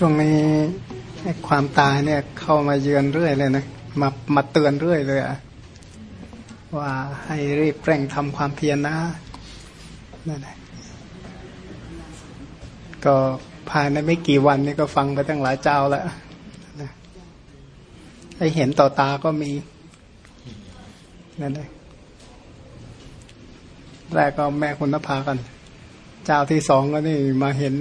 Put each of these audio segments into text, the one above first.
ช่วงนี้ความตายเนี่ยเข้ามาเยือนเรื่อยเลยนะมามาเตือนเรื่อยเลยอะว่าให้รีบเร่งทำความเพียรนะนั่นแหละก็ภายในไม่กี่วันนี้ก็ฟังไปตั้งหลายเจ้าแล้วนะให้เห็นต่อตาก็มีนั่นแหละแรกก็แม่คุณนภากัน เจ้าที่สองก็นี่มาเห็น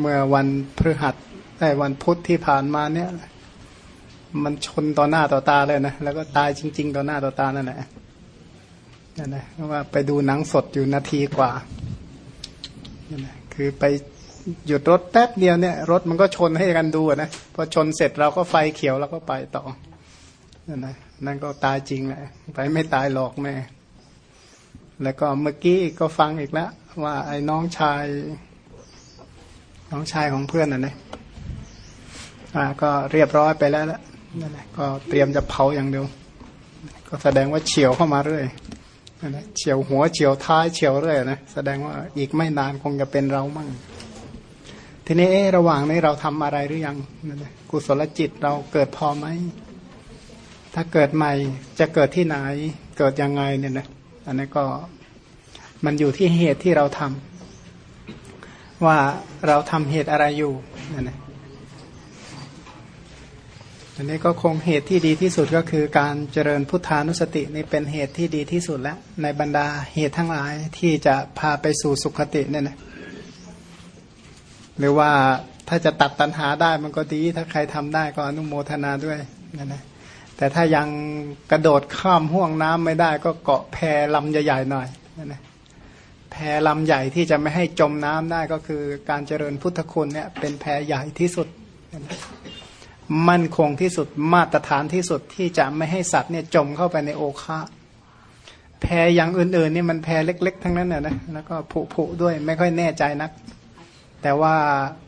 เมื่อวันพฤหัส แต่วันพุธที่ผ่านมาเนี่ย มันชนต่อหน้าต่อตาเลยนะ แล้วก็ตายจริง ๆ ต่อหน้าต่อตานั่นแหละนั่นแหละเพราะว่าไปดูหนังสดอยู่นาทีกว่านั่นแหละคือไปหยุดรถแป๊บเดียวเนี่ย รถมันก็ชนให้กันดูนะพอชนเสร็จเราก็ไฟเขียวแล้วก็ไปต่อนั่นนะนั่นก็ตายจริงแหละไปไม่ตายหลอกแม่แล้วก็เมื่อกี้ก็ฟังอีกแล้วว่าไอ้น้องชาย น้องชายของเพื่อนน่ะนะ อ่าก็เรียบร้อยไปแล้วละนั่นแหละก็เตรียมจะเผาอย่างเดียว ก็แสดงว่าเฉียวเข้ามาเรื่อยนั่นแหละเฉียวหัวเฉียวท้ายเฉียวเรื่อยนะแสดงว่าอีกไม่นานคงจะเป็นเรามั่งทีนี้ระหว่างนี้เราทำอะไรหรือยังนั่นแหละกุศลจิตเราเกิดพอไหมถ้าเกิดใหม่จะเกิดที่ไหน เกิดยังไงเนี่ยนะอันนี้ก็มันอยู่ที่เหตุที่เราทำว่าเราทำเหตุอะไรอยู่นั่นแหละ อันนี้ก็คงเหตุที่ดีที่สุดก็คือการเจริญพุทธานุสตินี่เป็นเหตุที่ดีที่สุดแล้ว ในบรรดาเหตุทั้งหลายที่จะพาไปสู่สุขติเนี่ยนะหรือว่าถ้าจะตัดตัณหาได้มันก็ดี ถ้าใครทำได้ก็อนุโมทนาด้วยนั่นนะแต่ถ้ายังกระโดดข้ามห่วงน้ำไม่ได้ ก็เกาะแพลำใหญ่ๆหน่อยนั่นนะแพลำใหญ่ที่จะไม่ให้จมน้ำได้ก็คือการเจริญพุทธคุณเนี่ยเป็นแพใหญ่ที่สุด มั่นคงที่สุดมาตรฐานที่สุดที่จะไม่ให้สัตว์เนี่ยจมเข้าไปในโอคาแพอย่างอื่นๆนี่มันแพเล็ก ๆ ทั้งนั้นน่ะนะแล้วก็ผุๆด้วยไม่ค่อยแน่ใจนัก แต่ว่า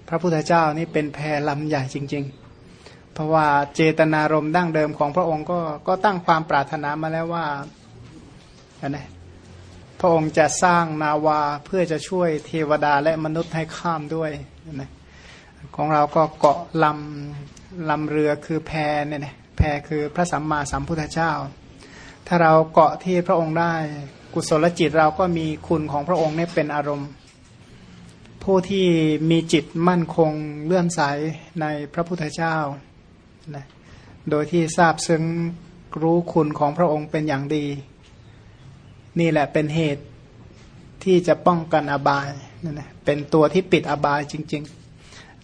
พระพุทธเจ้านี่เป็นแพลำใหญ่จริง ๆ เพราะว่าเจตนารมณ์ดั้งเดิมของพระองค์ก็ก็ตั้งความปรารถนามาแล้วว่าอันนี้พระองค์จะสร้างนาวาเพื่อจะช่วยเทวดาและมนุษย์ให้ข้ามด้วยนะของเราก็เกาะลำ ลำเรือคือแพเนี่ยนะแพคือพระสัมมาสัมพุทธเจ้า ถ้าเราเกาะที่พระองค์ได้ กุศลจิตเราก็มีคุณของพระองค์เนี่ยเป็นอารมณ์ ผู้ที่มีจิตมั่นคงเลื่อมใสในพระพุทธเจ้านะโดยที่ทราบซึ้งรู้คุณของพระองค์เป็นอย่างดี นี่แหละเป็นเหตุที่จะป้องกันอบายนั่นแหละเป็นตัวที่ปิดอบายจริง ๆ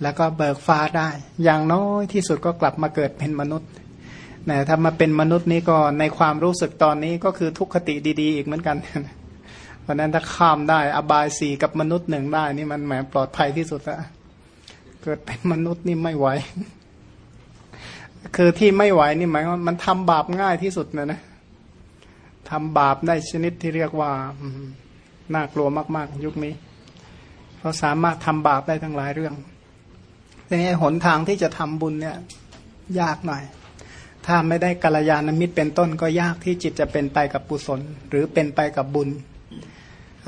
แล้วก็เบิกฟ้าได้ อย่างน้อยที่สุดก็กลับมาเกิดเป็นมนุษย์นะถ้ามาเป็นมนุษย์นี้ก็ในความรู้สึกตอนนี้ก็คือทุกขติดีๆ อีกเหมือนกันเพราะนั้นถ้าข้ามได้ อบายสี่กับมนุษย์หนึ่งได้ นี่มันแหมปลอดภัยที่สุดละเกิดเป็นมนุษย์นี่ไม่ไหวคือที่ไม่ไหวนี่หมายว่ามันทำบาปง่ายที่สุดนะนะทำบาปได้ชนิดที่เรียกว่าน่ากลัวมาก ๆ ยุคนี้ เพราะสามารถทำบาปได้ทั้งหลายเรื่อง ทีนี้หนทางที่จะทำบุญเนี่ยยากหน่อย ถ้าไม่ได้กัลยาณมิตรเป็นต้นก็ยากที่จิตจะเป็นไปกับกุศล หรือเป็นไปกับบุญ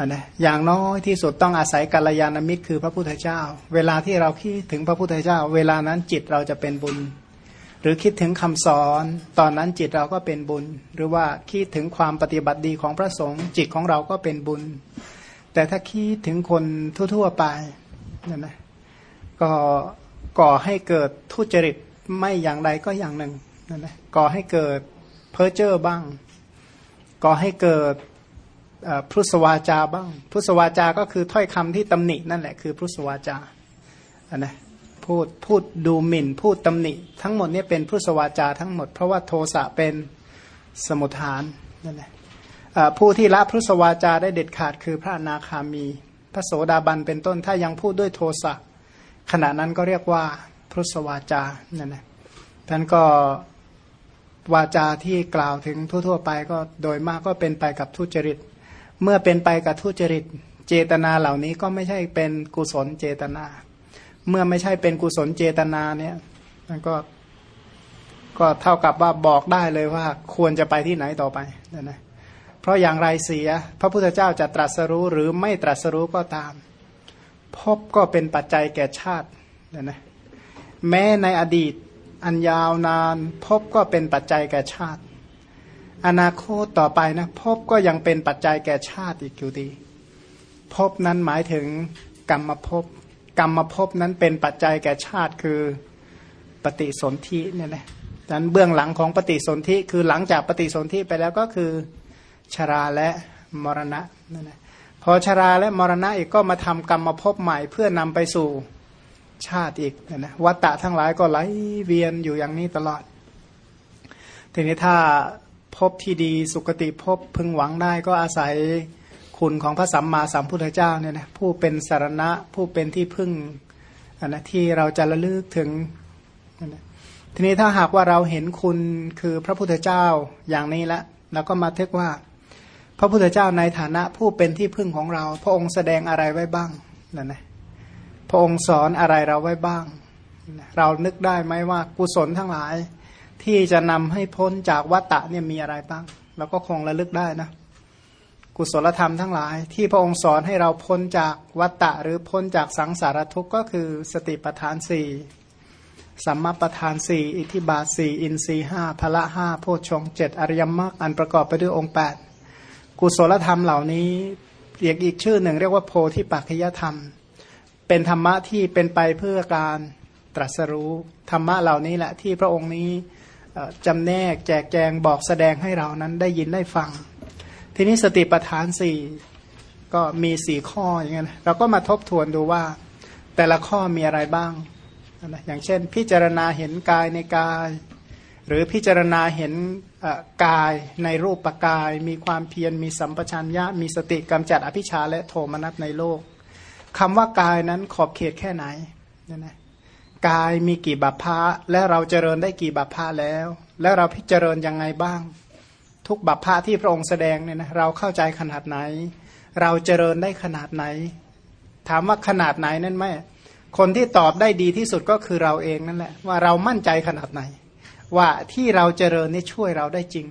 นะอย่างน้อยที่สุดต้องอาศัยกัลยาณมิตรคือพระพุทธเจ้า เวลาที่เราคิดถึงพระพุทธเจ้า เวลานั้นจิตเราจะเป็นบุญ หรือคิดถึงคำสอน ตอนนั้นจิตเราก็เป็นบุญ หรือว่าคิดถึงความปฏิบัติดีของพระสงฆ์จิตของเราก็เป็นบุญ แต่ถ้าคิดถึงคนทั่ว ๆ ไปนั่นนะก็ ก่อให้เกิดทุจริตไม่อย่างใดก็อย่างหนึ่งนั่นนะก่อให้เกิดเพ้อเจ้อบ้าง ก่อให้เกิดพุทธวาจาบ้าง พุทธวาจาก็คือถ้อยคำที่ตำหนินั่นแหละคือพุทธวาจาอันนะพูดพูดดูหมิ่น พูดตำหนิ ทั้งหมดนี้เป็นพุทธวาจาทั้งหมด เพราะว่าโทสะเป็นสมุทฐานนั่นแหละผู้ที่ละพุทธวาจาได้เด็ดขาดคือพระนาคามี พระโสดาบันเป็นต้นถ้ายังพูดด้วยโทสะ ขณะนั้นก็เรียกว่าพุทธวาจานั่นะท่านก็วาจาที่กล่าวถึงทั่ว ๆ ไปก็โดยมากก็เป็นไปกับทุจริต เมื่อเป็นไปกับทุจริต เจตนาเหล่านี้ก็ไม่ใช่เป็นกุศลเจตนา เมื่อไม่ใช่เป็นกุศลเจตนาเนี่ยมันก็ก็เท่ากับว่าบอกได้เลยว่าควรจะไปที่ไหนต่อไปนะนะเพราะอย่างไรเสีย พระพุทธเจ้าจะตรัสรู้หรือไม่ตรัสรู้ก็ตาม พบก็เป็นปัจจัยแก่ชาตินะนะแม้ในอดีตอันยาวนานพบก็เป็นปัจจัยแก่ชาติ อนาคตต่อไปนะพบก็ยังเป็นปัจจัยแก่ชาติอีกอยู่ดีพบนั้นหมายถึงกรรมภพกรรมภพนั้นเป็นปัจจัยแก่ชาติคือปฏิสนธิเนี่ยนะดังนั้นเบื้องหลังของปฏิสนธิคือหลังจากปฏิสนธิไปแล้วก็คือชราและมรณะนั่นแหละ พอชราและมรณะอีกก็มาทำกรรมภพใหม่เพื่อนำไปสู่ชาติอีกนะวัตตะทั้งหลายก็ไหลเวียนอยู่อย่างนี้ตลอด ทีนี้ถ้าพบที่ดีสุคติพบพึงหวังได้ก็อาศัยคุณของพระสัมมาสัมพุทธเจ้าเนี่ยนะผู้เป็นสารณะผู้เป็นที่พึ่งนนะที่เราจะระลึกถึงนะทีนี้ถ้าหากว่าเราเห็นคุณคือพระพุทธเจ้าอย่างนี้แล้วเราก็มาเทกว่า พระพุทธเจ้าในฐานะผู้เป็นที่พึ่งของเรา พระองค์แสดงอะไรไว้บ้างนั่นนะพระองค์สอนอะไรเราไว้บ้าง เรานึกได้ไหมว่ากุศลทั้งหลาย ที่จะนำให้พ้นจากวัตตะเนี่ยมีอะไรบ้างเราก็คงระลึกได้นะกุศลธรรมทั้งหลาย ที่พระองค์สอนให้เราพ้นจากวัตตะหรือพ้นจากสังสารทุกข์ก็คือสติปัฏฐานสี่สัมมาปัฏฐานสี่อิทิบาสี่อินทรีห้าพละห้าโพชฌงเจ็ดอริยมรรคอันประกอบไปด้วยองค์แปด กุศลธรรมเหล่านี้เรียกอีกชื่อหนึ่ง เรียกว่าโพธิปัจจยธรรม เป็นธรรมะที่เป็นไปเพื่อการตรัสรู้ธรรมะเหล่านี้แหละที่พระองค์นี้จำแนกแจกแจงบอกแสดงให้เรานั้นได้ยินได้ฟัง ทีนี้สติปัฏฐานสี่ก็มีสี่ข้ออย่างเงี้ยเราก็มาทบทวนดูว่า แต่ละข้อมีอะไรบ้างนะอย่างเช่น พิจารณาเห็นกายในกาย หรือพิจารณาเห็น กายในรูปปกาย มีความเพียรมีสัมปชัญญะ มีสติกำจัดอภิชาและโทมนัสในโลกคำว่ากายนั้นขอบเขตแค่ไหนนี่นะกายมีกี่บัพพะและเราเจริญได้กี่บัพพะแล้ว และเราพิจารณายังไงบ้าง ทุกบัพพะที่พระองค์แสดงเนี่ยนะเราเข้าใจขนาดไหน เราเจริญได้ขนาดไหน ถามว่าขนาดไหนนั่นไหมคนที่ตอบได้ดีที่สุดก็คือเราเองนั่นแหละว่าเรามั่นใจขนาดไหน ว่าที่เราเจริญนี่ช่วยเราได้จริง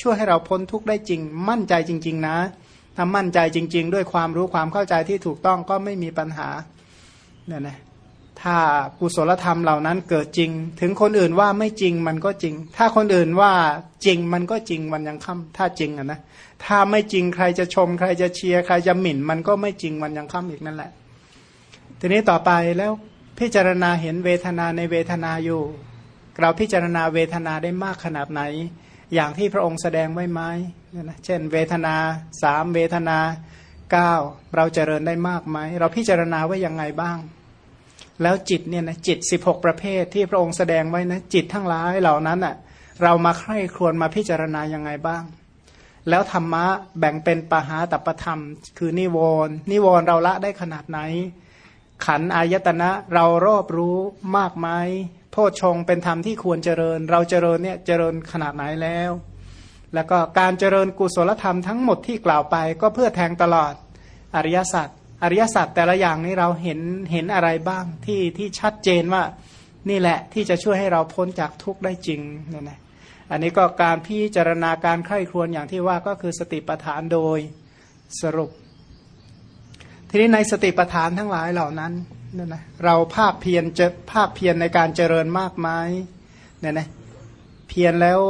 ช่วยให้เราพ้นทุกข์ได้จริง มั่นใจจริง ๆ นะถ้ามั่นใจจริง ๆ ด้วยความรู้ความเข้าใจที่ถูกต้องก็ไม่มีปัญหาเนี่ยนะถ้ากุศลธรรมเหล่านั้นเกิดจริง ถึงคนอื่นว่าไม่จริงมันก็จริง ถ้าคนอื่นว่าจริงมันก็จริงวันยังค่าถ้าจริงอะนะถ้าไม่จริงใครจะชม ใครจะเชียร์ใครจะหมิ่น มันก็ไม่จริงวันยังค่าอีกนั่นแหละ ทีนี้ต่อไปแล้วพิจารณาเห็นเวทนาในเวทนาอยู่ เราพิจารณาเวทนาได้มากขนาดไหน อย่างที่พระองค์แสดงไว้ไหมนะเช่น เวทนาสามเวทนาเก้าเราเจริญได้มากไหมเราพิจารณาไว้ยังไงบ้าง แล้วจิตเนี่ยนะจิตสิบหกประเภทที่พระองค์แสดงไว้นะจิตทั้งหลายเหล่านั้นอะเรามาใคร่ครวญมาพิจารณายังไงบ้าง แล้วธรรมะแบ่งเป็นปหาตัปธรรม คือนิวรณ์นิวรณ์เราละได้ขนาดไหน ขันอายตนะเรารอบรู้มากไหม พชงเป็นธรรมที่ควรเจริญ เราเจริญเนี่ยเจริญขนาดไหนแล้ว แล้วก็การเจริญกุศลธรรมทั้งหมดที่กล่าวไปก็เพื่อแทงตลอดอริยสัจอริยสัจแต่ละอย่างนี้เราเห็นเห็นอะไรบ้างที่ที่ชัดเจนว่านี่แหละที่จะช่วยให้เราพ้นจากทุกข์ได้จริงเนี่ยนะอันนี้ก็การพิจารณาการไข้ครวญอย่างที่ว่าก็คือสติปัฏฐานโดยสรุป ทีนี้ในสติปัฏฐานทั้งหลายเหล่านั้น เนี่ยนะเราภาคเพียรจะภาคเพียรในการเจริญมากไหมเนี่ยนะเพียรแล้ว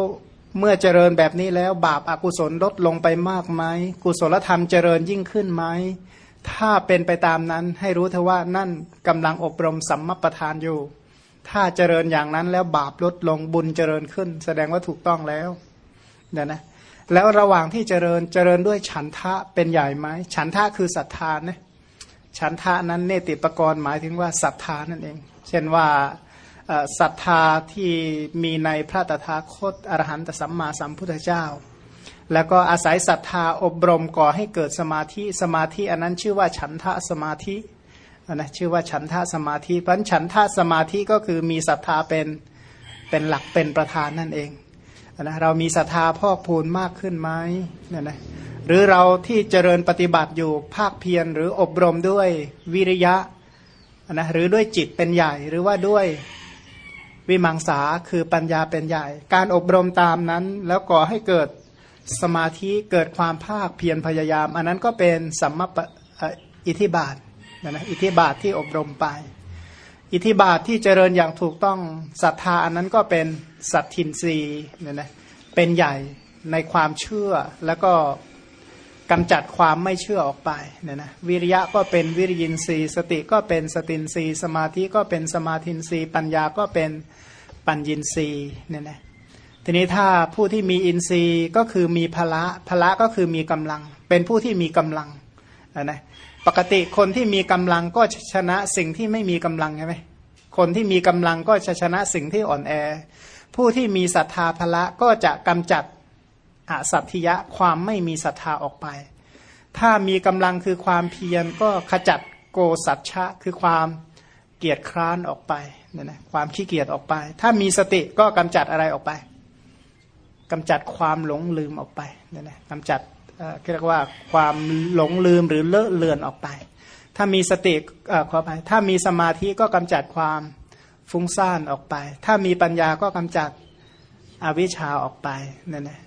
เมื่อเจริญแบบนี้แล้ว บาปอากุศลลดลงไปมากไหมกุศลธรรมเจริญยิ่งขึ้นไหมถ้าเป็นไปตามนั้นให้รู้เถอะว่านั่นกำลังอบรมสัมมาประธานอยู่ ถ้าเจริญอย่างนั้นแล้วบาปลดลงบุญเจริญขึ้น แสดงว่าถูกต้องแล้วเนี่ยนะแล้วระหว่างที่เจริญเจริญด้วยฉันทะเป็นใหญ่ไหมฉันทะคือศรัทธานะ ฉันทะนั้นเนติปกรณ์หมายถึงว่าศรัทธานั่นเอง เช่นว่าศรัทธาที่มีในพระตถาคตอรหันตสัมมาสัมพุทธเจ้า แล้วก็อาศัยศรัทธาอบรมก่อให้เกิดสมาธิสมาธิอันนั้นชื่อว่าฉันทะสมาธินะชื่อว่าฉันทะสมาธิเพราะฉันทะสมาธิก็คือมีศรัทธาเป็นเป็นหลักเป็นประธานนั่นเอง นะเรามีศรัทธาพอกพูนมากขึ้นไหมเนี่ยนะหรือเราที่เจริญปฏิบัติอยู่ภาคเพียรหรืออบรมด้วยวิริยะนะหรือด้วยจิตเป็นใหญ่หรือว่าด้วยวิมังสาคือปัญญาเป็นใหญ่ การอบรมตามนั้น แล้วก่อให้เกิดสมาธิเกิดความภาคเพียรพยายาม อันนั้นก็เป็นสัมมาอิทิบาทนะนะอิทิบาทที่อบรมไป อิทธิบาทที่เจริญอย่างถูกต้องศรัทธาอันนั้นก็เป็นสัตทินรีเนี่ยนะเป็นใหญ่ในความเชื่อแล้วก็กำจัดความไม่เชื่อออกไปเนี่ยนะวิริยะก็เป็นวิริยินรีสติก็เป็นสตินรีสมาธิก็เป็นสมาธินรีปัญญาก็เป็นปัญญินรีเนี่ยนะทีนี้ถ้าผู้ที่มีอินทรีย์ก็คือมีพละพละก็คือมีกำลัง เป็นผู้ที่มีกำลังนะ ปกติคนที่มีกำลังก็ชนะสิ่งที่ไม่มีกำลังใช่ไหมคนที่มีกำลังก็จะชนะสิ่งที่อ่อนแอ ผู้ที่มีศรัทธาพละก็จะกำจัดอสัตถิยะความไม่มีศรัทธาออกไป ถ้ามีกำลังคือความเพียรก็ขจัดโกสัจฉะคือความเกียจคร้านออกไปเนี่ยนะความขี้เกียจออกไป ถ้ามีสติก็กำจัดอะไรออกไปกำจัดความหลงลืมออกไปเนี่ยนะกำจัด เรียกว่าความหลงลืมหรือเลอะเลือนออกไป ถ้ามีสติขอไปถ้ามีสมาธิก็กำจัดความฟุ้งซ่านออกไป ถ้ามีปัญญาก็กำจัดอวิชชาออกไปนั่นแหละ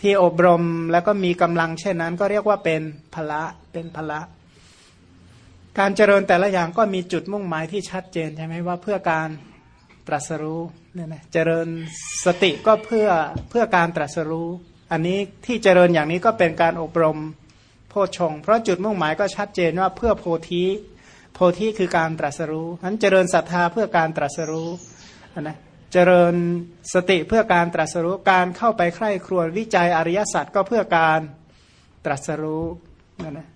ที่อบรมแล้วก็มีกำลังเช่นนั้น ก็เรียกว่าเป็นพละเป็นพละ การเจริญแต่ละอย่างก็มีจุดมุ่งหมายที่ชัดเจนใช่ไหมว่าเพื่อการตรัสรู้เนี่ยนะเจริญสติก็เพื่อเพื่อการตรัสรู้ อันนี้ที่เจริญอย่างนี้ก็เป็นการอบรมโพชง เพราะจุดมุ่งหมายก็ชัดเจนว่าเพื่อโพธิโพธิคือการตรัสรู้นั้นเจริญศรัทธาเพื่อการตรัสรู้นะเจริญสติเพื่อการตรัสรู้การเข้าไปใคร่ครวญวิจัยอริยสัจก็เพื่อการตรัสรู้นั่นนะ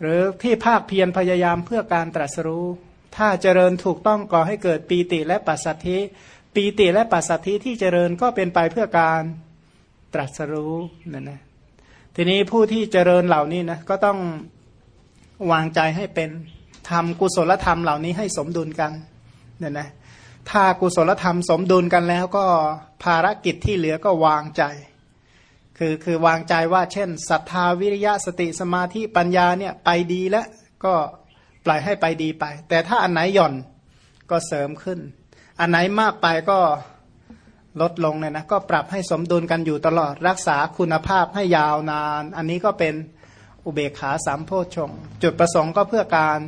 หรือที่ภาคเพียรพยายามเพื่อการตรัสรู้ ถ้าเจริญถูกต้องก่อให้เกิดปีติและปัสสัทธิ ปีติและปัสสัทธิที่เจริญก็เป็นไปเพื่อการ ตรัสรู้นั่นนะทีนี้ผู้ที่เจริญเหล่านี้นะก็ต้องวางใจให้เป็นทำกุศลธรรมเหล่านี้ให้สมดุลกันเนี่ยนะถ้ากุศลธรรมสมดุลกันแล้วก็ภารกิจที่เหลือก็วางใจ คือคือวางใจว่าเช่นศรัทธาวิริยะสติสมาธิปัญญาเนี่ยไปดีแล้วก็ปล่อยให้ไปดีไป แต่ถ้าอันไหนหย่อนก็เสริมขึ้น อันไหนมากไปก็ ลดลงเนี่ยนะก็ปรับให้สมดุลกันอยู่ตลอดรักษาคุณภาพให้ยาวนาน อันนี้ก็เป็นอุเบกขาสามโพชงจุดประสงค์ก็เพื่อการ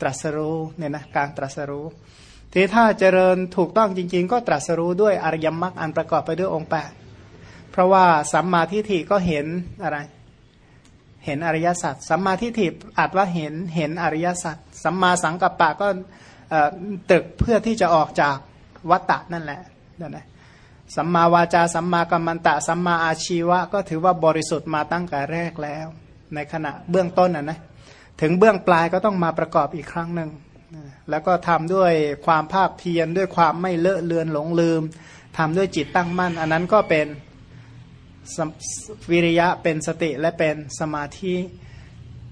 ตรัสรู้เนี่ยนะการตรัสรู้ทีถ้าเจริญถูกต้องจริง ๆ ก็ตรัสรู้ด้วยอริยมรรคอันประกอบไปด้วยองค์แปดเพราะว่าสัมมาทิฏฐิก็เห็นอะไร เห็นอริยสัจสัมมาทิฏฐิอาจว่าเห็นเห็นอริยสัจสัมมาสังกัปปะก็ตึกเพื่อที่จะออกจากวัตตะนั่นแหละนั่นแหละ สัมมาวาจาสัมมากัมมันตะ สัมมาอาชีวะ ก็ถือว่าบริสุทธิ์มาตั้งแต่แรกแล้ว ในขณะเบื้องต้นนะนะถึงเบื้องปลายก็ต้องมาประกอบอีกครั้งหนึ่งแล้วก็ทำด้วยความภาคเพียรด้วยความไม่เลอะเลือนหลงลืมทำด้วยจิตตั้งมั่น อันนั้นก็เป็นวิริยะเป็นสติและเป็นสมาธิ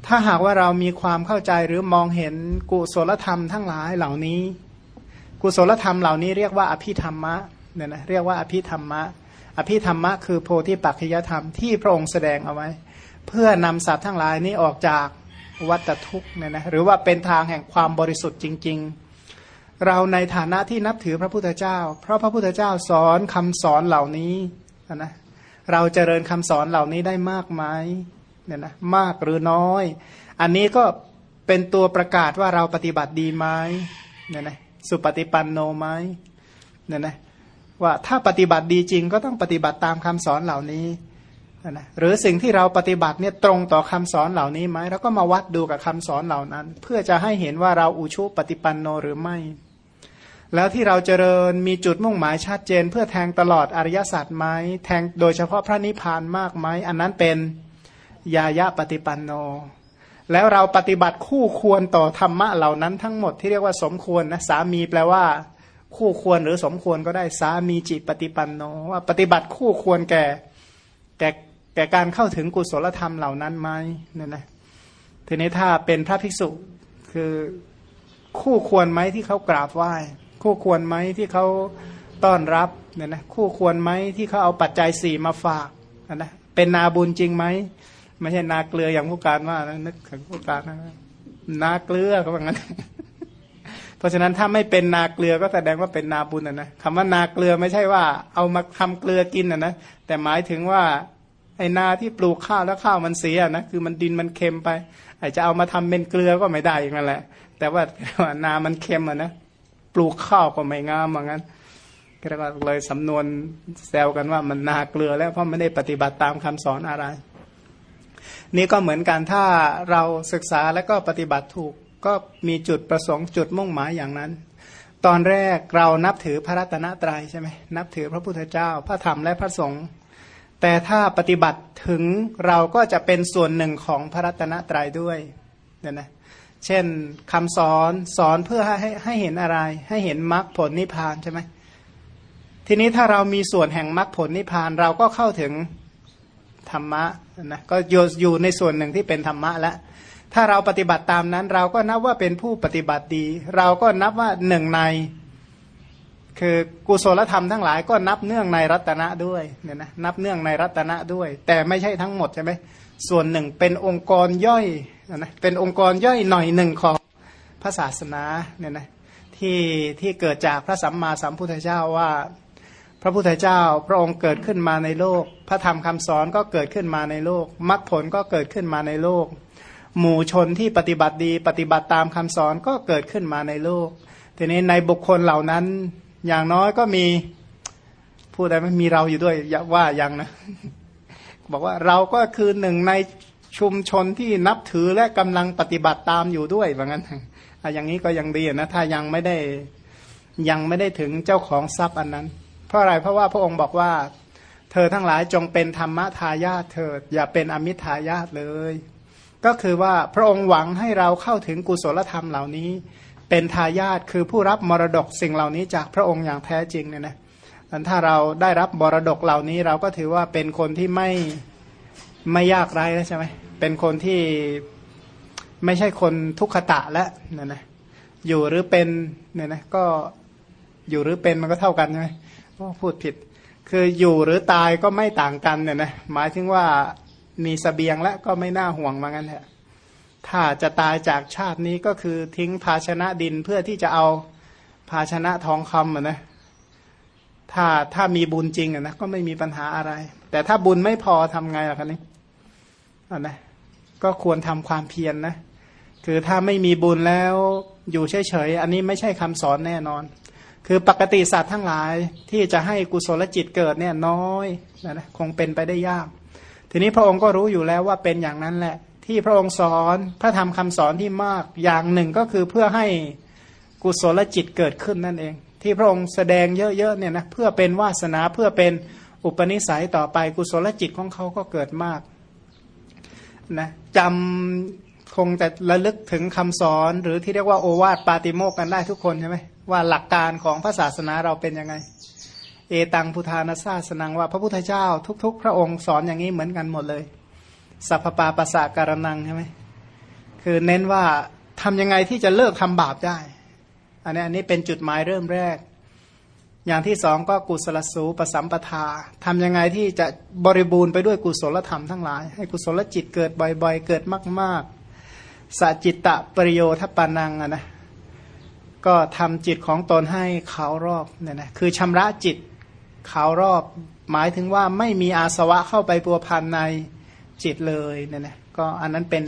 ถ้าหากว่าเรามีความเข้าใจหรือมองเห็นกุศลธรรมทั้งหลายเหล่านี้ กุศลธรรมเหล่านี้เรียกว่าอภิธรรมะ เนี่ยนะเรียกว่าอภิธรรมะ อภิธรรมะคือโพธิปัจจยธรรมที่พระองค์แสดงเอาไว้ เพื่อนำสัตว์ทั้งหลายนี้ออกจากวัตทุกเนี่ยนะหรือว่าเป็นทางแห่งความบริสุทธิ์จริง ๆ เราในฐานะที่นับถือพระพุทธเจ้า เพราะพระพุทธเจ้าสอนคำสอนเหล่านี้นะเราเจริญคำสอนเหล่านี้ได้มากไหมเนี่ยนะมากหรือน้อย อันนี้ก็เป็นตัวประกาศว่าเราปฏิบัติดีไหมเนี่ยนะสุปฏิปันโนไหมเนี่ยนะ ว่าถ้าปฏิบัติดีจริงก็ต้องปฏิบัติตามคำสอนเหล่านี้นะหรือสิ่งที่เราปฏิบัติเนี่ยตรงต่อคำสอนเหล่านี้ไหมแล้วก็มาวัดดูกับคำสอนเหล่านั้น เพื่อจะให้เห็นว่าเราอุชุปฏิปันโนหรือไม่ แล้วที่เราเจริญมีจุดมุ่งหมายชัดเจน เพื่อแทงตลอดอริยสัจไหมแทงโดยเฉพาะพระนิพพานมากไหมอันนั้นเป็นยายะปฏิปันโน แล้วเราปฏิบัติคู่ควรต่อธรรมะเหล่านั้นทั้งหมดที่เรียกว่าสมควรนะสามีแปลว่า คู่ควรหรือสมควรก็ได้สามีจิตปฏิปันโนว่าปฏิบัติคู่ควรแก่แก่แก่การเข้าถึงกุศลธรรมเหล่านั้นไหมเนี่ยนะทีนี้ถ้าเป็นพระภิกษุคือคู่ควรไหมที่เขากราบไหว้ คู่ควรไหมที่เขาต้อนรับเนี่ยนะคู่ควรไหมที่เขาเอาปัจจัยสี่มาฝากนะเป็นนาบุญจริงไหมไม่ใช่นาเกลืออย่างผู้การว่านะนึกถึงผู้การนะนาเกลือเขาบอกงั้น เพราะฉะนั้นถ้าไม่เป็นนาเกลือก็แสดงว่าเป็นนาบุญนะนะคำว่านาเกลือไม่ใช่ว่าเอามาทำเกลือกินนะนะแต่หมายถึงว่าไอ้นาที่ปลูกข้าวแล้วข้าวมันเสียนะคือมันดินมันเค็มไปอาจจะเอามาทำเป็นเกลือก็ไม่ได้อีกนั่นแหละ แต่ว่านามันเค็มอะนะปลูกข้าวก็ไม่งามเหมือนกันก็เลยสำนวนแซวกันว่ามันนาเกลือแล้วเพราะไม่ได้ปฏิบัติตามคำสอนอะไร นี่ก็เหมือนกันถ้าเราศึกษาแล้วก็ปฏิบัติถูก ก็มีจุดประสงค์จุดมุ่งหมายอย่างนั้น ตอนแรกเรานับถือพระรัตนตรัยใช่ไหมนับถือพระพุทธเจ้า พระธรรมและพระสงฆ์แต่ถ้าปฏิบัติถึงเราก็จะเป็นส่วนหนึ่งของพระรัตนตรัยด้วยเนี่ยนะเช่นคำสอนสอนเพื่อให้ให้เห็นอะไร ให้เห็นมรรคผลนิพพานใช่ไหมทีนี้ถ้าเรามีส่วนแห่งมรรคผลนิพพานเราก็เข้าถึงธรรมะนะก็อยู่อยู่ในส่วนหนึ่งที่เป็นธรรมะแล้ว ถ้าเราปฏิบัติตามนั้น เราก็นับว่าเป็นผู้ปฏิบัติดี เราก็นับว่าหนึ่งใน คือกุศลธรรมทั้งหลายก็นับเนื่องในรัตนะด้วยเนี่ยนะนับเนื่องในรัตนะด้วย แต่ไม่ใช่ทั้งหมดใช่ไหมส่วนหนึ่งเป็นองค์กรย่อยนะเป็นองค์กรย่อยหน่อยหนึ่งของพระศาสนาเนี่ยนะที่ที่เกิดจากพระสัมมาสัมพุทธเจ้าว่า พระพุทธเจ้าพระองค์เกิดขึ้นมาในโลก พระธรรมคำสอนก็เกิดขึ้นมาในโลกมรรคผลก็เกิดขึ้นมาในโลก หมู่ชนที่ปฏิบัติดีปฏิบัติตามคำสอนก็เกิดขึ้นมาในโลก ทีนี้ในบุคคลเหล่านั้น อย่างน้อยก็มีพูดได้ไหมมีเราอยู่ด้วยว่ายังนะ บอกว่าเราก็คือหนึ่งในชุมชนที่นับถือและกำลังปฏิบัติตามอยู่ด้วยว่างั้นอย่างนี้ก็ยังดีนะถ้ายังไม่ได้ยังไม่ได้ถึงเจ้าของทรัพย์อันนั้น เพราะอะไรเพราะว่าพระองค์บอกว่า เธอทั้งหลายจงเป็นธรรมทายาทเถิดอย่าเป็นอมิทายาทเลย ก็คือว่าพระองค์หวังให้เราเข้าถึงกุศลธรรมเหล่านี้ เป็นทายาทคือผู้รับมรดกสิ่งเหล่านี้จากพระองค์อย่างแท้จริงเนี่ยนะถ้าเราได้รับมรดกเหล่านี้เราก็ถือว่าเป็นคนที่ไม่ไม่ยากไร้แล้วใช่ไหมเป็นคนที่ไม่ใช่คนทุกขตะแล้วเนี่ยนะอยู่หรือเป็นเนี่ยนะก็อยู่หรือเป็นมันก็เท่ากันใช่ไหมพูดผิด คืออยู่หรือตายก็ไม่ต่างกันเนี่ยนะหมายถึงว่า มีสเสบียงแล้วก็ไม่น่าห่วงมางั้นแหละถ้าจะตายจากชาตินี้ก็คือทิ้งภาชนะดินเพื่อที่จะเอาภาชนะทองคำอะนะถ้าถ้ามีบุญจริงอะนะก็ไม่มีปัญหาอะไร แต่ถ้าบุญไม่พอทำไงล่ะคะนี่นะก็ควรทำความเพียรนนะคือถ้าไม่มีบุญแล้วอยู่เฉยๆ อันนี้ไม่ใช่คำสอนแน่นอน คือปกติสัตว์ทั้งหลายที่จะให้กุศลจิตเกิดเนี่ยน้อยนะนะคงเป็นไปได้ยาก ทีนี้พระองค์ก็รู้อยู่แล้วว่าเป็นอย่างนั้นแหละ ที่พระองค์สอนพระธรรมคำสอนที่มากอย่างหนึ่งก็คือเพื่อให้กุศลจิตเกิดขึ้นนั่นเอง ที่พระองค์แสดงเยอะๆเนี่ยนะเพื่อเป็นวาสนาเพื่อเป็นอุปนิสัยต่อไปกุศลจิตของเขาก็เกิดมากนะจำคงจะระลึกถึงคำสอนหรือที่เรียกว่าโอวาทปาติโมกกันได้ทุกคนใช่ไหมว่าหลักการของพระศาสนาเราเป็นยังไง เอตังพุทธานาซาสนังว่าพระพุทธเจ้าทุก ๆ พระองค์สอนอย่างนี้เหมือนกันหมดเลย สัพปาปัสสะการนังใช่ไหมคือเน้นว่าทำยังไงที่จะเลิกทำบาปได้ อันนี้อันนี้เป็นจุดหมายเริ่มแรก อย่างที่สองก็กุศลสูปสัมปทาทำยังไงที่จะบริบูรณ์ไปด้วยกุศลธรรมทั้งหลาย ให้กุศลจิตเกิดบ่อยๆ เกิดมากๆสัจิตตะปริโยทปานังอะนะก็ทำจิตของตนให้ขาวรอบเนี่ยนะคือชำระจิต ขาวรอบหมายถึงว่าไม่มีอาสวะเข้าไปปัวพันในจิตเลยเนี่ยนะก็อันนั้นเป็น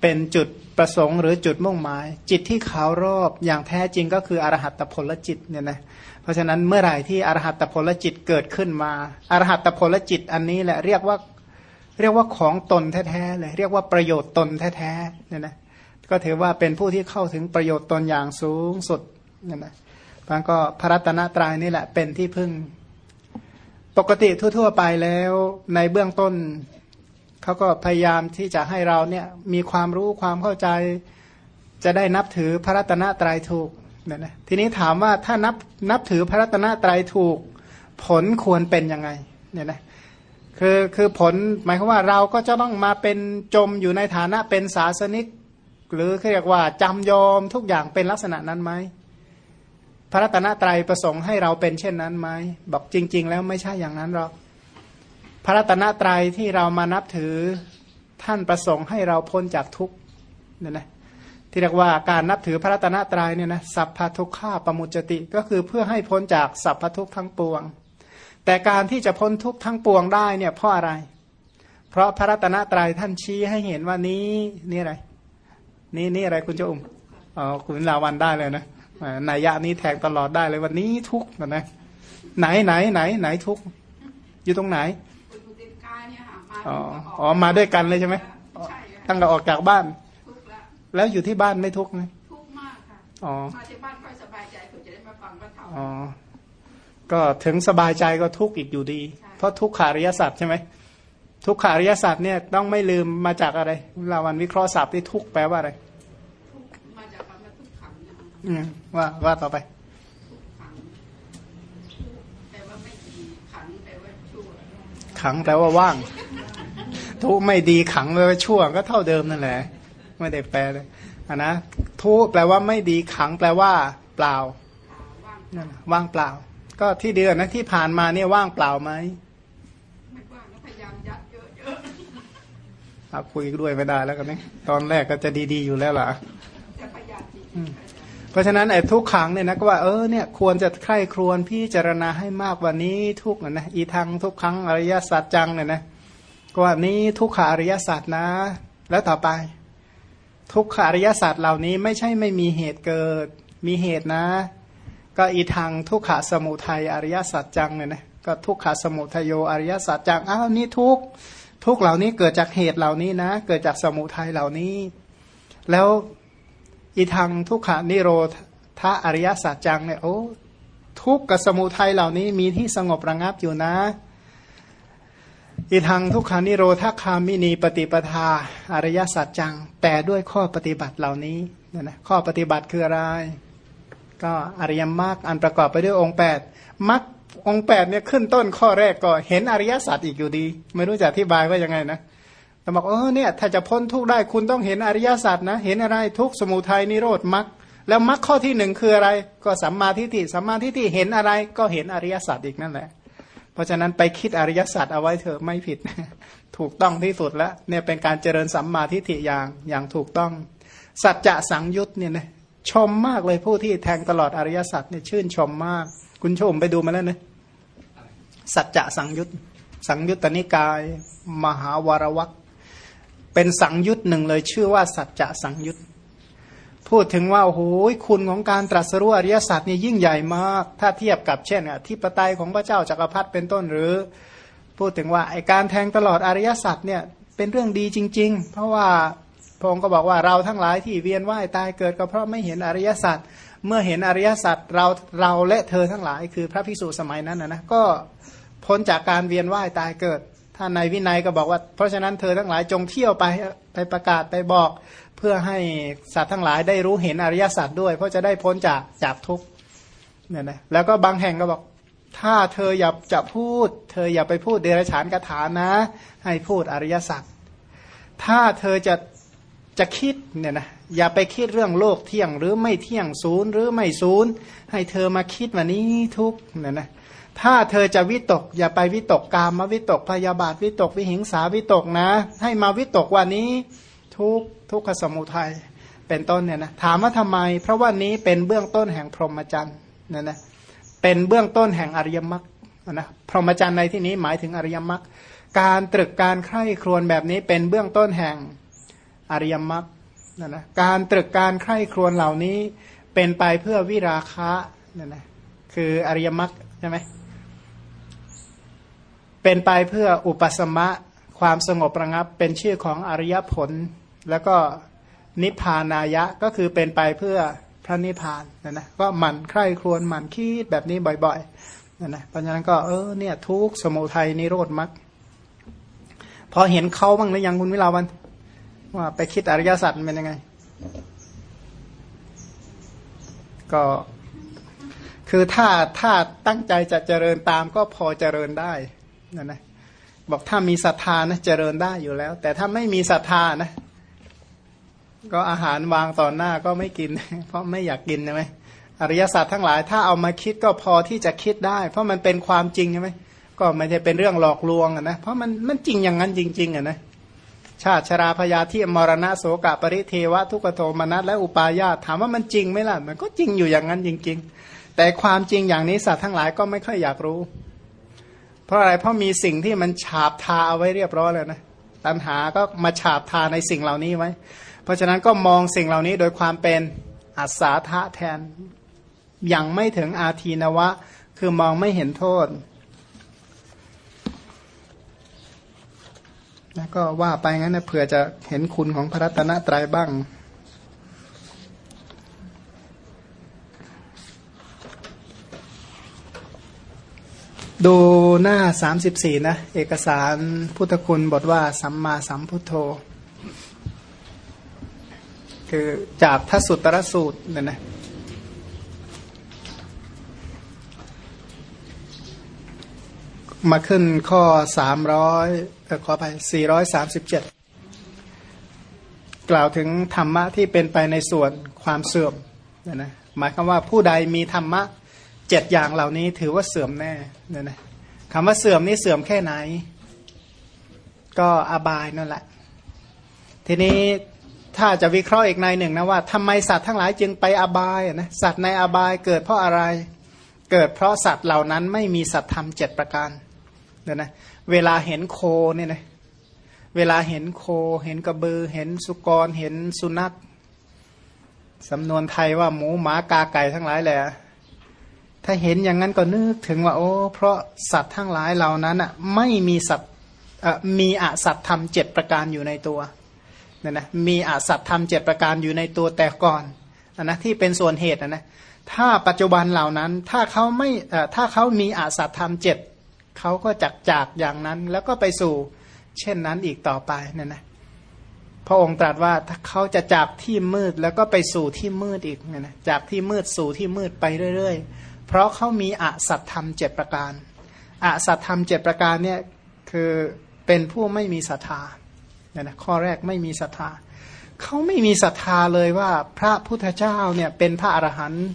เป็นจุดประสงค์หรือจุดมุ่งหมาย จิตที่ขาวรอบอย่างแท้จริงก็คืออรหัตผลจิตเนี่ยนะเพราะฉะนั้นเมื่อไหร่ที่อรหัตผลจิตเกิดขึ้นมาอรหัตผลจิตอันนี้แหละเรียกว่าเรียกว่าของตนแท้ๆเลยเรียกว่าประโยชน์ตนแท้ๆเนี่ยนะก็ถือว่าเป็นผู้ที่เข้าถึงประโยชน์ตนอย่างสูงสุดเนี่ยนะ พังก็พระรัตนตรายนี่แหละ เป็นที่พึ่ง ปกติทั่ว ๆ ไปแล้วในเบื้องต้นเขาก็พยายามที่จะให้เราเนี่ยมีความรู้ความเข้าใจจะได้นับถือพระรัตนตรัยถูกเนี่ยนะทีนี้ถามว่าถ้านับนับถือพระรัตนตรัยถูก ผลควรเป็นยังไงเนี่ยนะคือคือผลหมายความว่าเราก็จะต้องมาเป็นจมอยู่ในฐานะเป็นศาสนิก หรือเรียกว่าจำยอมทุกอย่างเป็นลักษณะนั้นไหม ระรัตนตรัยประสงค์ให้เราเป็นเช่นนั้นไหมบอกจริง ๆ แล้วไม่ใช่อย่างนั้นหรอกพระรัตนตรัยที่เรามานับถือท่านประสงค์ให้เราพ้นจากทุกเนี่ยนะที่เรียกว่าการนับถือพระรัตนตรัยเนี่ยนะสัพพทุกข้าปมุจติก็คือเพื่อให้พ้นจากสัพพทุกทั้งปวง แต่การที่จะพ้นทุกทั้งปวงได้เนี่ยเพราะอะไร เพราะพระรัตนตรัยท่านชี้ให้เห็นว่านี้นี่อะไร นี่นี่อะไรคุณเจ้าอุ้มอ๋อคุณลาวันได้เลยนะ นายะนี้แทงตลอดได้เลยวันนี้ทุกข์นะนะไหนไหนไหนไหนทุกข์อยู่ตรงไหนอยู่ติดกายเนี่ยค่ะมาอ๋อถึงก็กอ๋อมาด้วยกันเลยใช่ไหมใช่ค่ะตั้งแต่ออกจากบ้านทุกข์แล้วแล้วอยู่ที่บ้านไม่ทุกข์ไหมทุกข์มากค่ะอ๋อมาที่บ้านค่อยสบายใจผมจะได้มาฟังพระธรรมอ๋อก็ถึงสบายใจก็ทุกข์อีกอยู่ดีใช่เพราะทุกขาริยสัตว์ใช่ไหมทุกขาริยสัตว์เนี่ยต้องไม่ลืมมาจากอะไรเราวันวิเคราะห์ศัพท์ที่ทุกข์แปลว่าอะไร ว่าว่าต่อไปขังแปลว่าไม่ดีขังแปลว่าชั่วขังแปลว่าว่าง ทุกไม่ดีขังแปลว่าชั่วก็เท่าเดิมนั่นแหละ ไม่ได้แปลเลยนะทุกแปลว่าไม่ดีขังแปลว่า เปล่าว่างนั่นว่างเปล่า ก็ที่เดือนนะที่ผ่านมาเนี่ยว่างเปล่าไหมไม่ว่างแล้วพยายามยัดเยอะเอาคุยด้วยไม่ได้แล้วกันนี่ตอนแรกก็จะดีๆอยู่แล้วล่ะจะพยายามจริงๆ ราะฉะนั้นไอ้ทุกขังเนี่ยนะก็ว่าเออเนี่ยควรจะใคร่ครวญพิจารณาให้มากกว่านี้ทุกนะนะอีทางทุกขังอริยสัจจังเนี่ยนะก็ว่านี้ทุกขาอริยสัจนะ แล้วต่อไป ทุกขาอริยสัจเหล่านี้ไม่ใช่ไม่มีเหตุเกิด มีเหตุนะ ก็อีทางทุกขาสมุทัยอริยสัจจังเนี่ยนะก็ทุกขาสมุทยโยอริยสัจจังอ้าวนี่ทุกทุกเหล่านี้เกิดจากเหตุเหล่านี้นะ เกิดจากสมุทัยเหล่านี้ แล้ว อีทางทุกขานิโรธาอริยสัจจังเนี่ยโอ้ทุกข์กับสมุทัยเหล่านี้มีที่สงบระงับอยู่นะ อีทางทุกขานิโรธาคามินีปฏิปทาอริยสัจจัง แต่ด้วยข้อปฏิบัติเหล่านี้เนี่ยนะข้อปฏิบัติคืออะไร ก็อริยมรรคอันประกอบไปด้วยองค์แปดมรรคองค์แปดเนี่ยขึ้นต้นข้อแรกก็เห็นอริยสัจอีกอยู่ดี ไม่รู้จะอธิบายว่ายังไงนะ แต่บอกเออเนี่ยถ้าจะพ้นทุกข์ได้คุณต้องเห็นอริยสัจนะเห็นอะไรทุกข์สมุทัยนิโรธมรรคแล้วมรรคข้อที่หนึ่งคืออะไร ก็สัมมาทิฏฐิสัมมาทิฏฐิเห็นอะไร ก็เห็นอริยสัจอีกนั่นแหละ เพราะฉะนั้นไปคิดอริยสัจเอาไว้เถอะไม่ผิด ถูกต้องที่สุดแล้วเนี่ยเป็นการเจริญสัมมาทิฏฐิอย่างอย่างถูกต้อง สัจจะสังยุตเนี่ยนะชมมากเลยผู้ที่แทงตลอดอริยสัจเนี่ยชื่นชมมาก คุณชมไปดูมาแล้วนะสัจจะสังยุตสังยุตตนิกาย มหาวรวัก เป็นสังยุตหนึ่งเลยชื่อว่าสัจจะสังยุตพูดถึงว่าโอ้โหคุณของการตรัสรู้อริยสัจนี่ยิ่งใหญ่มาก ถ้าเทียบกับเช่นอธิปไตยของพระเจ้าจักรพรรดิเป็นต้นหรือ พูดถึงว่าไอการแทงตลอดอริยสัจเนี่ยเป็นเรื่องดีจริง ๆ เพราะว่าพระองค์ก็บอกว่าเราทั้งหลายที่เวียนว่ายตายเกิดก็เพราะไม่เห็นอริยสัจเมื่อเห็นอริยสัจเราเราและเธอทั้งหลาย คือพระพิสุสมัยนั้นนะนะก็พ้นจากการเวียนว่ายตายเกิด ถ้าในวินัยก็บอกว่า เพราะฉะนั้นเธอทั้งหลายจงเที่ยวไปไปประกาศไปบอก เพื่อให้สัตว์ทั้งหลายได้รู้เห็นอริยสัจด้วย เพราะจะได้พ้นจากจากทุกข์เนี่ยนะแล้วก็บางแห่งก็บอก ถ้าเธออย่าจะพูด เธออย่าไปพูดเดรัจฉานคาถานะ ให้พูดอริยสัจถ้าเธอจะจะคิดเนี่ยนะอย่าไปคิดเรื่องโลกเที่ยงหรือไม่เที่ยงศูนย์หรือไม่ศูนย์ให้เธอมาคิดวันนี้ทุกเนี่ยนะ ถ้าเธอจะวิตก อย่าไปวิตกกามมาวิตกพยาบาทวิตกวิหิงสาวิตกนะ ให้มาวิตกวันนี้ทุกทุกขสมุทัยเป็นต้นเนี่ยนะถามว่าทำไม เพราะว่านี้เป็นเบื้องต้นแห่งพรหมจรรย์เนี่ยนะเป็นเบื้องต้นแห่งอริยมรรคนะพรหมจรรย์ในที่นี้หมายถึงอริยมรรคการตรึกการใคร่ครวญแบบนี้เป็นเบื้องต้นแห่งอริยมรรคนะนะการตรึกการใคร่ครวญเหล่านี้เป็นไปเพื่อวิราคะเนี่ยนะคืออริยมรรคใช่ไหม เป็นไปเพื่ออุปสมะความสงบระงับ เป็นชื่อของอริยผล แล้วก็นิพพานายะก็คือเป็นไปเพื่อพระนิพพานนะนะก็หมั่นใคร่ครวญหมั่นคิดแบบนี้บ่อยๆนะนะเพราะฉะนั้นก็เออเนี่ยทุกสมุทัยนิโรธมรรคพอเห็นเขาบ้างหรือยังคุณวิลาวัน ว่าไปคิดอริยสัจมันเป็นยังไง ก็คือถ้าถ้าตั้งใจจะเจริญตามก็พอเจริญได้ นะนะบอกถ้ามีศรัทธานะเจริญได้อยู่แล้ว แต่ถ้าไม่มีศรัทธานะ ก็อาหารวางต่อหน้าก็ไม่กิน เพราะไม่อยากกินใช่ไหมอริยศาสัจทั้งหลายถ้าเอามาคิดก็พอที่จะคิดได้ เพราะมันเป็นความจริงใช่ไหมก็ไม่ใช่เป็นเรื่องหลอกลวงอะนะเพราะมันมันจริงอย่างนั้นจริง ๆอะนะชาติชราพยาที่มรณะโสกะปริเทวะทุกโทมนัสและอุปาญาตถามว่ามันจริงไหมล่ะ มันก็จริงอยู่อย่างนั้นจริง ๆ แต่ความจริงอย่างนี้สัตว์ทั้งหลายก็ไม่ค่อยอยากรู้ เพราะอะไรเพราะมีสิ่งที่มันฉาบทาเอาไว้เรียบร้อยแล้วนะตัณหาก็มาฉาบทาในสิ่งเหล่านี้ไว้ เพราะฉะนั้นก็มองสิ่งเหล่านี้โดยความเป็นอัศาธะแทนยังไม่ถึงอาทีนวะ คือมองไม่เห็นโทษแล้วก็ว่าไปงั้นนะเผื่อจะเห็นคุณของพระรัตนตรัยบ้าง ดูหน้าสามสิบสี่นะ เอกสารพุทธคุณบทว่า สัมมาสัมพุทโธ คือจากทสุตรสูตรเนี่ยนะมาขึ้นข้อสามร้อยขอไปสี่ร้อยสามสิบเจ็ดกล่าวถึงธรรมะที่เป็นไปในส่วนความเสื่อมเนี่ยนะหมายความว่าผู้ใดมีธรรมะ เจ็ดอย่างเหล่านี้ถือว่าเสื่อมแน่เนี่ยนะคำว่าเสื่อมนี่เสื่อมแค่ไหน ก็อบายนั่นแหละ ทีนี้ถ้าจะวิเคราะห์อีกในหนึ่งนะว่าทำไมสัตว์ทั้งหลายจึงไปอบายนะสัตว์ในอบายเกิดเพราะอะไร เกิดเพราะสัตว์เหล่านั้นไม่มีสัตธรรมเจ็ดประการเนี่ยนะเวลาเห็นโคเนี่ยนะเวลาเห็นโคเห็นกระบือ เห็นสุกรเห็นสุนัขสำนวนไทยว่าหมูหมากาไก่ทั้งหลายแหละ ถ้าเห็นอย่างนั้นก็นึกถึงว่าโอ้ เพราะสัตว์ทั้งหลายเหล่านั้นอะไม่มีสัตว์มีอสัตธรรมเจ็ดประการอยู่ในตัวเนี่ยนะมีอสัตธรรมเจ็ดประการอยู่ในตัวแต่ก่อนอนนะที่เป็นส่วนเหตุนะนะถ้าปัจจุบันเหล่านั้นถ้าเขาไม่ถ้าเขามีอสัตธรรมเจ็ดเขาก็จักจากอย่างนั้น แล้วก็ไปสู่เช่นนั้นอีกต่อไปเนี่ยนะพระองค์ตรัสว่าถ้าเขาจะจากที่มืดแล้วก็ไปสู่ที่มืดอีกเนี่ยนะจากที่มืดสู่ที่มืดไปเรื่อยๆ เพราะเขามีอสัตธรรมเจ็ดประการอสัตธรรมเจ็ดประการเนี่ยคือเป็นผู้ไม่มีศรัทธาเนี่ยนะข้อแรกไม่มีศรัทธาเขาไม่มีศรัทธาเลยว่าพระพุทธเจ้าเนี่ยเป็นพระอรหันต์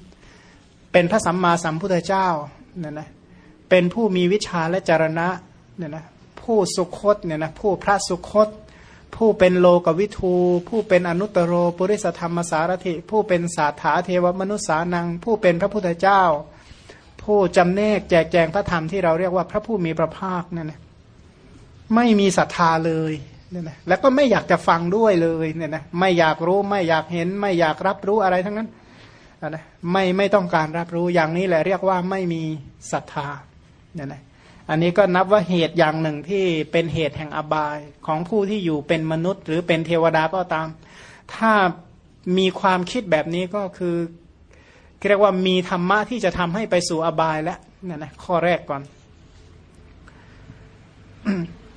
เป็นพระสัมมาสัมพุทธเจ้าเนี่ยนะเป็นผู้มีวิชาและจรณะเนี่ยนะผู้สุคตเนี่ยนะผู้พระสุคต ผู้เป็นโลกวิทู ผู้เป็นอนุตโร ปุริสธรรมสารถิ ผู้เป็นสาถาเทวมนุษสานัง ผู้เป็นพระพุทธเจ้า ผู้จำแนกแจกแจงพระธรรมที่เราเรียกว่าพระผู้มีพระภาคเนี่ยนะไม่มีศรัทธาเลยเนี่ยนะแล้วก็ไม่อยากจะฟังด้วยเลยเนี่ยนะไม่อยากรู้ไม่อยากเห็น ไม่อยากรับรู้อะไรทั้งนั้นนะไม่ไม่ต้องการรับรู้อย่างนี้แหละเรียกว่าไม่มีศรัทธาเนี่ยนะอันนี้ก็นับว่าเหตุอย่างหนึ่งที่เป็นเหตุแห่งอบายของผู้ที่อยู่เป็นมนุษย์ หรือเป็นเทวดาก็ตาม ถ้ามีความคิดแบบนี้ก็คือ เรียกว่ามีธรรมะที่จะทำให้ไปสู่อบายแล้วนี่ยนะข้อแรกก่อน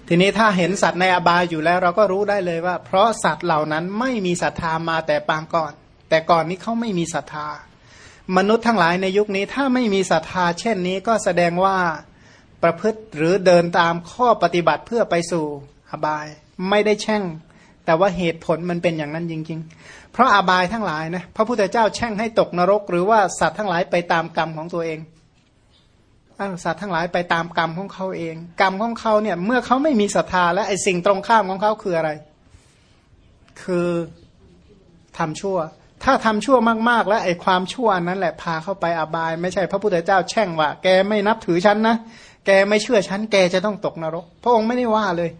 ทีนี้ถ้าเห็นสัตว์ในอบายอยู่แล้ว เราก็รู้ได้เลยว่า เพราะสัตว์เหล่านั้นไม่มีศรัทธามาแต่ปางก่อน แต่ก่อนนี้เขาไม่มีศรัทธา มนุษย์ทั้งหลายในยุคนี้ถ้าไม่มีศรัทธา เช่นนี้ก็แสดงว่าประพฤติหรือเดินตามข้อปฏิบัติเพื่อไปสู่อบาย ไม่ได้แช่ง แต่ว่าเหตุผลมันเป็นอย่างนั้นจริง ๆ เพราะอบายทั้งหลายนะพระพุทธเจ้าแช่งให้ตกนรก หรือว่าสัตว์ทั้งหลายไปตามกรรมของตัวเองสัตว์ทั้งหลายไปตามกรรมของเขาเอง กรรมของเขาเนี่ยเมื่อเขาไม่มีศรัทธาและไอสิ่งตรงข้ามของเขาคืออะไร คือทำชั่ว ถ้าทำชั่วมากๆ แล้วไอความชั่วนั้นแหละพาเข้าไปอบาย ไม่ใช่พระพุทธเจ้าแช่งว่า แกไม่นับถือฉันนะแกไม่เชื่อฉันแกจะต้องตกนรก พระองค์ไม่ได้ว่าเลย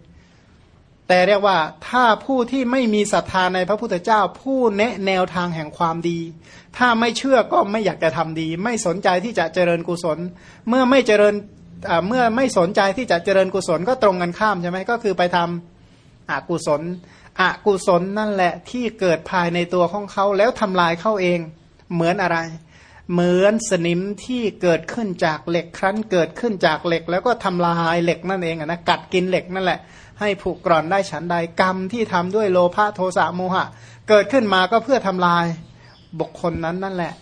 แต่เรียกว่าถ้าผู้ที่ไม่มีศรัทธาในพระพุทธเจ้า ผู้แนะแนวทางแห่งความดี ถ้าไม่เชื่อก็ไม่อยากจะทำดี ไม่สนใจที่จะเจริญกุศล เมื่อไม่เจริญเมื่อไม่สนใจที่จะเจริญกุศลก็ตรงกันข้ามใช่ไหมก็คือไปทำอกุศลอกุศลนั่นแหละที่เกิดภายในตัวของเขาแล้วทำลายเขาเอง เหมือนอะไร เหมือนสนิมที่เกิดขึ้นจากเหล็กครั้นเกิดขึ้นจากเหล็ก แล้วก็ทำลายเหล็กนั่นเองนะกัดกินเหล็กนั่นแหละ ให้ผูกกร่อนได้ฉันใดกรรมที่ทำด้วยโลภะโทสะโมหะ เกิดขึ้นมาก็เพื่อทำลายบุคคลนั้นนั่นแหละ